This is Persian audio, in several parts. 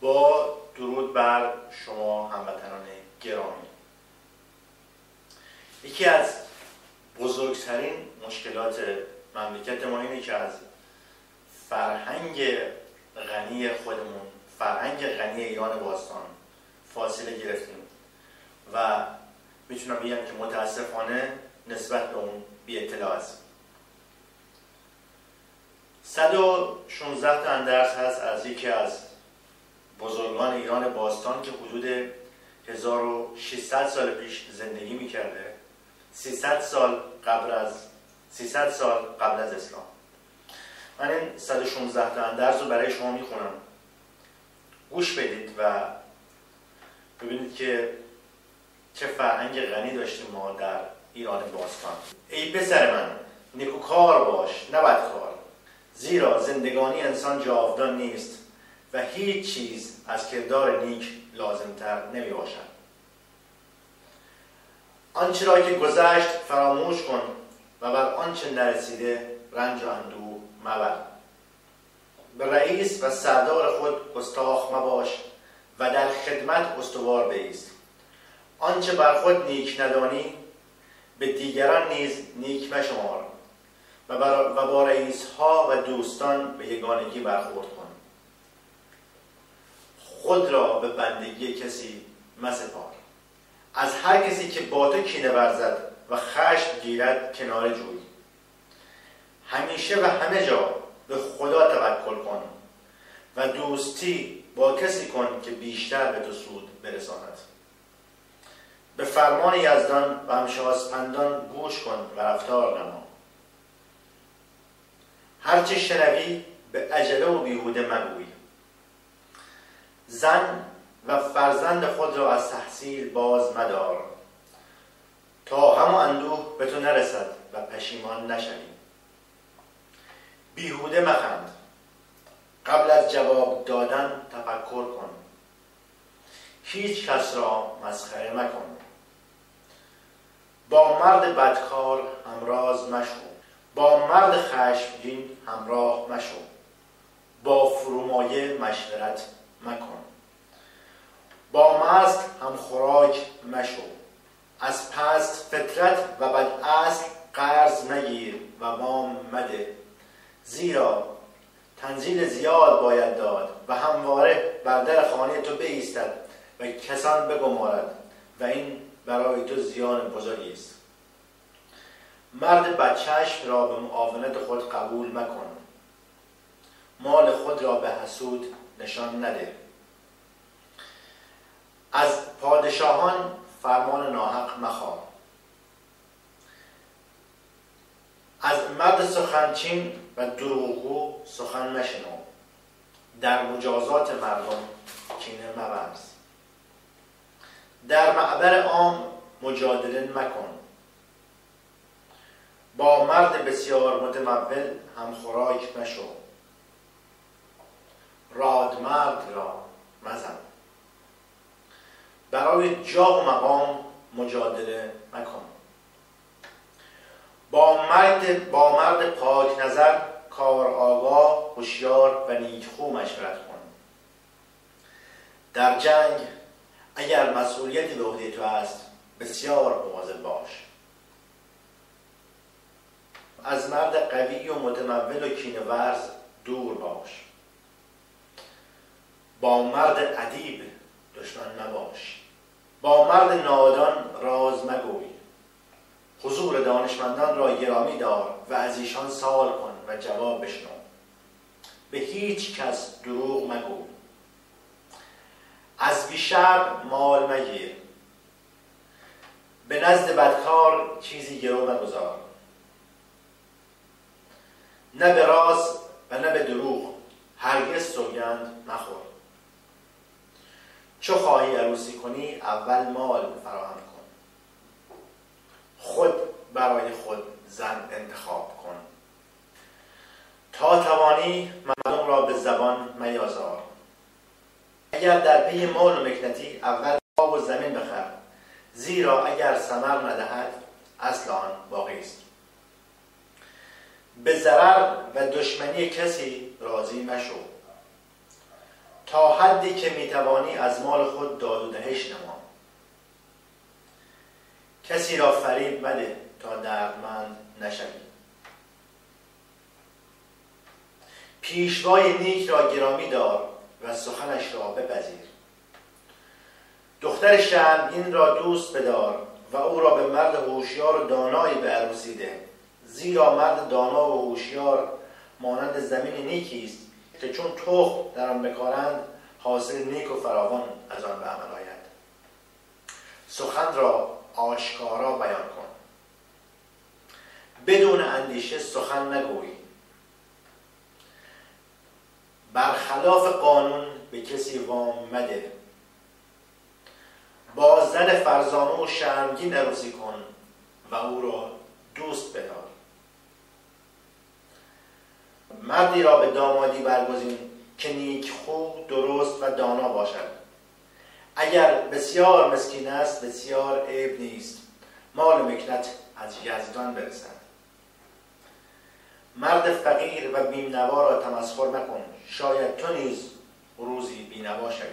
با درود بر شما هموطنان گرامی. یکی از بزرگترین مشکلات مملکت ما اینه که از فرهنگ غنی خودمون فرهنگ غنی ایران باستان فاصله گرفتیم و می‌تونم بگم که متاسفانه نسبت به اون بی اطلاع است 116 تا اندرس هست از یکی از بزرگان ایران باستان که حدود 1600 سال پیش زندگی می‌کرده 300 سال قبل از 300 سال قبل از اسلام. من این 116 تا اندرز رو برای شما می‌خونم. گوش بدید و ببینید که چه فرهنگ غنی داشتیم ما در ایران باستان. ای پسر من نیکوکار باش نه بدکار زیرا زندگانی انسان جاودان نیست. و هیچ چیز از کردار نیک لازمتر نمی باشد آنچه را که گذشت فراموش کن و بر آنچه نرسیده رنج و اندوه مبر. به رئیس و سردار خود گستاخ مباش و در خدمت استوار بیست. آنچه بر خود نیک ندانی به دیگران نیز نیک مشمار و, و با رئیس ها و دوستان به یگانگی برخورد کن. خود را به بندگی کسی مسپار. از هر کسی که با تو کینه ورزد و خشم گیرد کنار جوی. همیشه و همه جا به خدا توکل کن و دوستی با کسی کن که بیشتر به تو سود برساند. به فرمان یزدان و همشاسپندان گوش کن و رفتار نما. هرچه شنوی به عجله و بیهوده مگوی. زن و فرزند خود را از تحصیل باز مدار. تا همه اندوه به تو نرسد و پشیمان نشوی. بیهوده مخند. قبل از جواب دادن تفکر کن. هیچ کس را مسخره مکن. با مرد بدکار همراز مشو. با مرد خشمگین همراه مشو. با فرومایه مشورت مکن. با مست هم خوراک مشو از پست فطرت و بد اصل قرض مگیر و وام مده. زیرا تنزیل زیاد باید داد و همواره بر در خانه تو بایستد و کسان بگمارد و این برای تو زیان بزرگی است. مرد بچشم را به معاونت خود قبول مکن. مال خود را به حسود نشان نده. از پادشاهان فرمان ناحق مخواه. از مرد سخنچین و دروغگو سخن مشنو. در مجازات مردم کینه مورز در معبر عام مجادله مکن. با مرد بسیار متمول هم خوراک مشو. راد مرد را مزن. برای جا و مقام مجادله مکن. با مرد, با مرد پاک نظر کار آگاه هوشیار و نیکخو مشورت کن. در جنگ اگر مسئولیتی به تو است بسیار مواظب باش. از مرد قوی و متمول و کینورز دور باش. با مرد ادیب دشمن نباش. با مرد نادان راز مگوی. حضور دانشمندان را گرامی دار و از ایشان سوال کن و جواب بشنو. به هیچ کس دروغ مگو. از بیشتر مال مگیر. به نزد بدکار چیزی گرو مگذار. نه به راز و نه به دروغ. هرگز سوگند نخور. چو خواهی عروسی کنی اول مال فراهم کن. خود برای خود زن انتخاب کن. تا توانی مردم را به زبان میازار. اگر در پی مال و مکنتی اول آب و زمین بخر زیرا اگر ثمر ندهد اصل آن باقی است. به ضرر و دشمنی کسی راضی مشو. تا حدی که می‌توانی از مال خود داد و دهش نما. کسی را فریب مده تا دردمند نشوی. پیشوای نیک را گرامی دار و سخنش را بپذیر. دختر این را دوست بدار و او را به مرد هوشیار و دانایی به عروسیده زیرا مرد دانا و هوشیار مانند زمین نیکی است. که چون تخم در آن بکارند حاصل نیک و فراوان از آن به عمل آید. سخن را آشکارا بیان کن. بدون اندیشه سخن نگوی. برخلاف قانون به کسی وام مده. با زن فرزانه و شرمگین عروسی کن و او را دوست بدار. مردی را به دامادی برگزین که نیک خوب درست و دانا باشد. اگر بسیار مسکین است بسیار عیب نیست. مال مکنت از یزدان برسد. مرد فقیر و بیمنوا را تمسخر مکن. شاید تو نیز روزی بینوا شوی.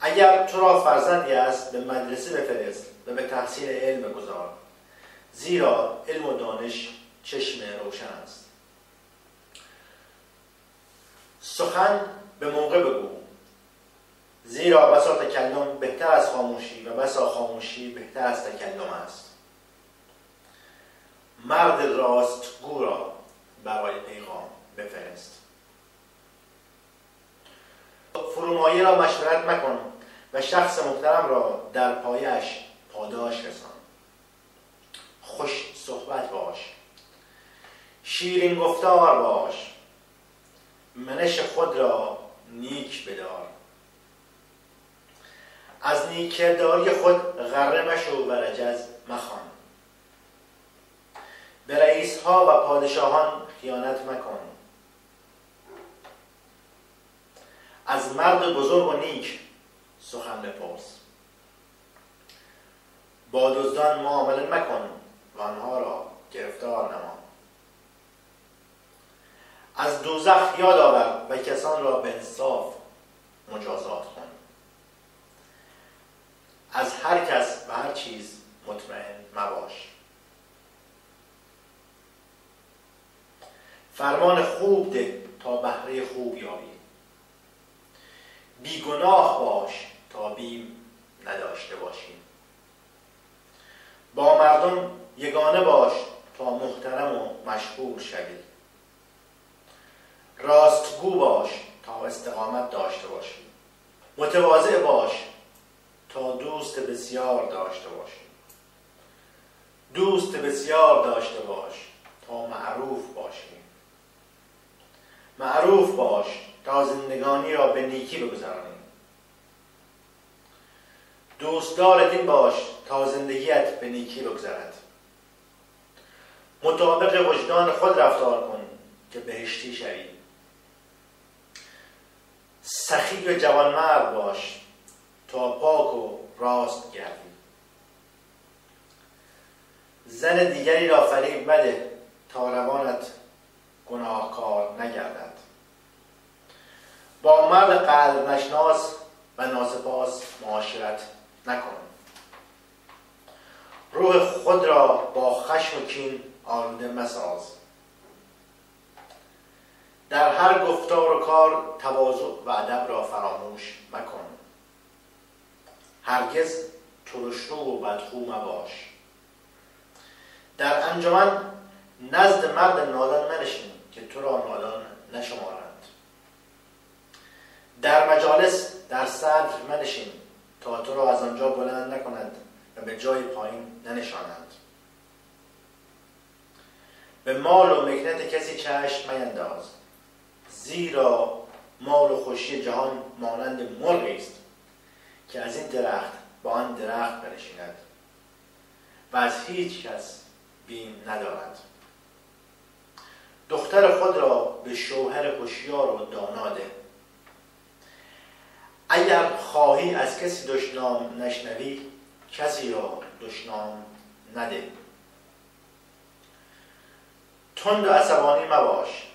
اگر تو را فرزندی است به مدرسه بفرست و به تحصیل علم گذار زیرا علم و دانش چشم روشن است. سخن به موقع بگو. زیرا بسا تکلم بهتر از خاموشی و بسا خاموشی بهتر از تکلم است. مرد راست را برای پیغام بفرست. فرومایه را مشورت مکن و شخص محترم را در پایش پاداش رسان. خوش صحبت باش. شیرین گفتار باش. منش خود را نیک بدار. از نیکرداری خود غره مشو و رجز مخوان. به رئیس ها و پادشاهان خیانت مکن. از مرد بزرگ و نیک سخن بپرس. با دزدان معامله مکن و آنها را گرفتار نما. از دوزخ یاد آور و کسان را به انصاف مجازات کن. از هر کس و هر چیز مطمئن مباش. فرمان خوب ده تا بهره خوب یابی. بیگناه باش تا بیم نداشته باشیم. با مردم یگانه باش تا محترم و مشهور شوی. راستگو باش تا استقامت داشته باشی. متواضع باش تا دوست بسیار داشته باشی. دوست بسیار داشته باش تا معروف باشی. معروف باش تا زندگانی را به نیکی بگذرانی. دوستدار دین باش تا زندگیت به نیکی بگذرد. مطابق وجدان خود رفتار کن که بهشتی شوی. سخی و جوانمرد باش تا پاک و راست گردی. زن دیگری را فریب مده تا روانت گناهکار نگردد. با مرد قلب نشناس و ناسپاس معاشرت نکن. روح خود را با خشم و کین آلوده مساز. در هر گفتار و کار تواضع و ادب را فراموش مکن. هرگز ترشرو و بدخو مباش. در انجمن نزد مرد نادان منشین که تو را نادان نشمارند. در مجالس در صدر منشین تا تو را از آنجا بلند نکند و به جای پایین ننشانند. به مال و مکنت کسی چشم مینداز. زیرا مال و خوشی جهان مانند مرغی است که از این درخت با آن درخت بنشیند و از هیچ کس بیم ندارد. دختر خود را به شوهر هوشیار و داناده اگر خواهی از کسی دشنام نشنوی کسی را دشنام نده. تند و عصبانی مباش.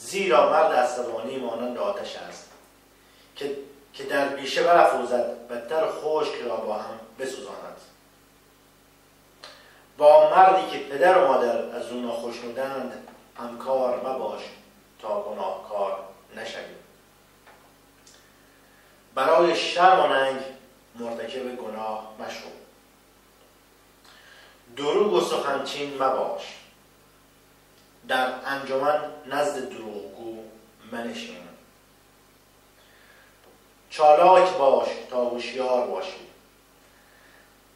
زیرا مرد عصبانی مانند آتش است که که در بیشه برافروزد و در خشک را با هم بسوزاند. با مردی که پدر و مادر از او ناخشنودند همکار مباش تا گناهکار نشوی برای شرم و ننگ مرتکب گناه مشو. دروغ و سخنچین مباش. در انجمن نزد دروغگو منشین. چالاک باش تا هوشیار باشی.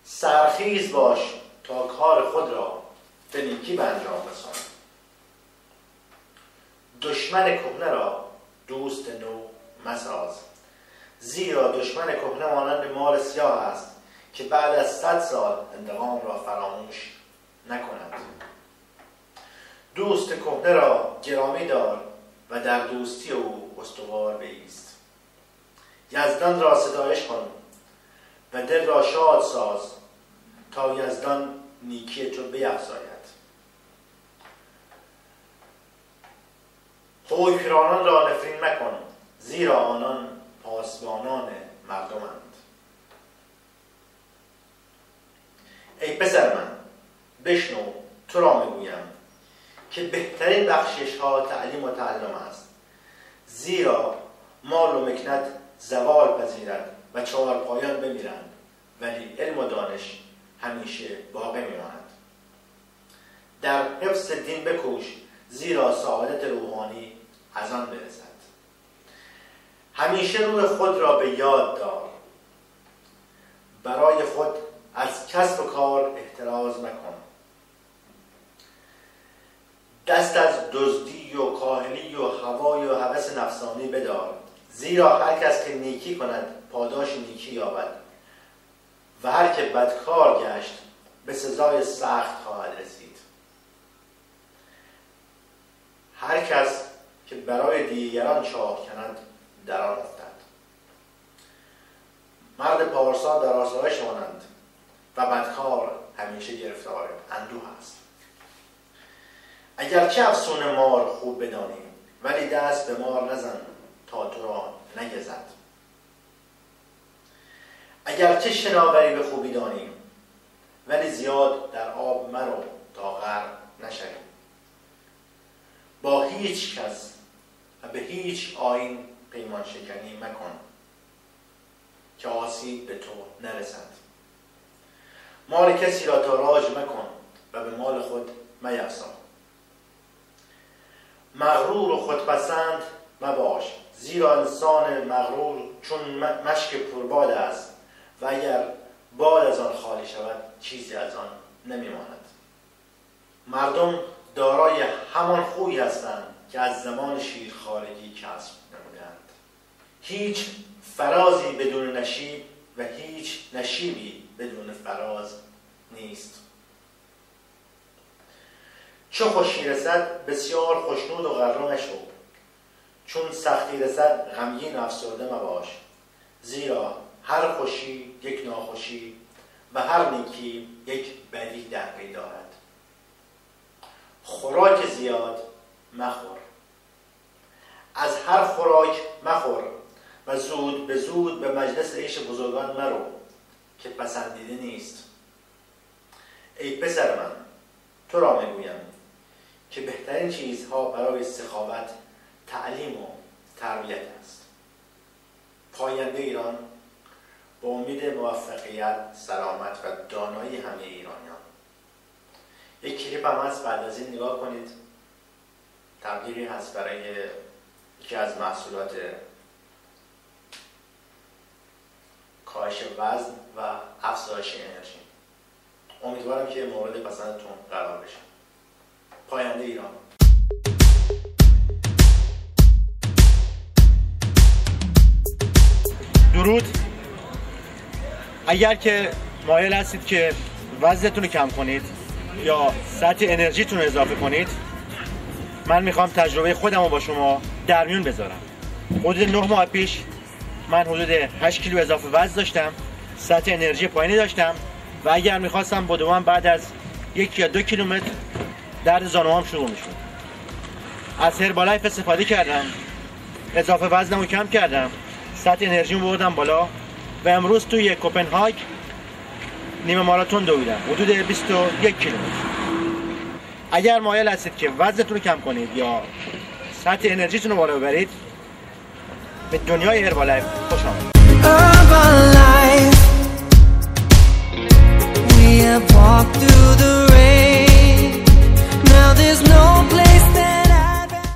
سرخیز باش تا کار خود را به نیکی به انجام رسان. دشمن کهنه را دوست نو مساز. زیرا دشمن کهنه مانند مال سیاه است که بعد از صد سال انتقام را فراموش نکند. دوست کهنه را گرامی دار و در دوستی او استوار بیست. یزدان را ستایش کن و دل را شاد ساز تا یزدان نیکی تو بیفزاید. حکمرانان را نفرین مکن زیرا آنان پاسبانان مردمند. ای پسر من بشنو تو را می‌گویم که بهترین بخشش ها تعلیم و تعلم است. زیرا مال و مکنت زوال پذیرد و چهار پایان بمیرند ولی علم و دانش همیشه باقی میماند. در حفظ دین بکوش زیرا سعادت روحانی از آن برسد. همیشه روی خود را به یاد دار. برای خود از کسب و کار احتراز مکن. دست از دزدی و کاهلی و هوای و هوس نفسانی بدار. زیرا هر کس که نیکی کند پاداش نیکی یابد. و هر که بدکار گشت به سزای سخت خواهد رسید. هر کس که برای دیگران چاه کند در آن افتد. مرد پارسا در آسایش مانند و بدکار همیشه گرفتار اندوه است. اگرچه افسون مار خوب بدانیم ولی دست به مار نزن تا تو را نگزد. اگرچه شناوری به خوبی دانیم ولی زیاد در آب مرو تا غرق نشویم. با هیچ کس و به هیچ آین پیمان شکنی مکن که آسیب به تو نرسد. مال کسی را تاراج مکن و به مال خود میفزا مغرور و خودپسند مباش. زیرا انسان مغرور چون مشک پرباد است و اگر باد از آن خالی شود چیزی از آن نمیماند. مردم دارای همان خوی هستند که از زمان شیرخوارگی کسب نمودند هیچ فرازی بدون نشیب و هیچ نشیبی بدون فراز نیست. چه خوشی رسد بسیار خوشنود و غره نشو. چون سختی رسد غمگین افسرده مباش. زیرا هر خوشی یک ناخوشی و هر نیکی یک بدی در پی دارد. خوراک زیاد مخور. از هر خوراک مخور و زود به زود به مجلس عیش بزرگان مرو که پسندیده نیست. ای پسر من تو را می‌گویم. که بهترین چیزها برای سخاوت تعلیم و تربیت است. پاینده ایران با امید موفقیت سلامت و دانایی همه ایرانیان. یک کلیپ هم هست بعد از این نگاه کنید. تبلیغی هست برای یکی از محصولات کاهش وزن و افزایش انرژی. امیدوارم که مورد پسندتون قرار بشه. پاینده ایران. درود. اگر که مایل هستید که وزنتون رو کم کنید یا سطح انرژیتون رو اضافه کنید من می‌خوام تجربه خودم رو با شما در میون بذارم. حدود 9 ماه پیش من حدود 8 کیلو اضافه وزن داشتم سطح انرژی پایینی داشتم و اگر می‌خواستم با دوام بعد از یک یا دو کیلومتر درد زانوام هم شروع میشون از هربالایف استفاده کردم. اضافه وزنم رو کم کردم. سطح انرژیم بردم بالا. و امروز توی کوپنهاگ نیمه ماراتون دویدم. حدود 21 کیلومتر. اگر مایل هستید که وزنتون رو کم کنید یا سطح انرژیتون رو بالا ببرید به دنیای هربالایف خوش آمدید. We through the rain. there's no place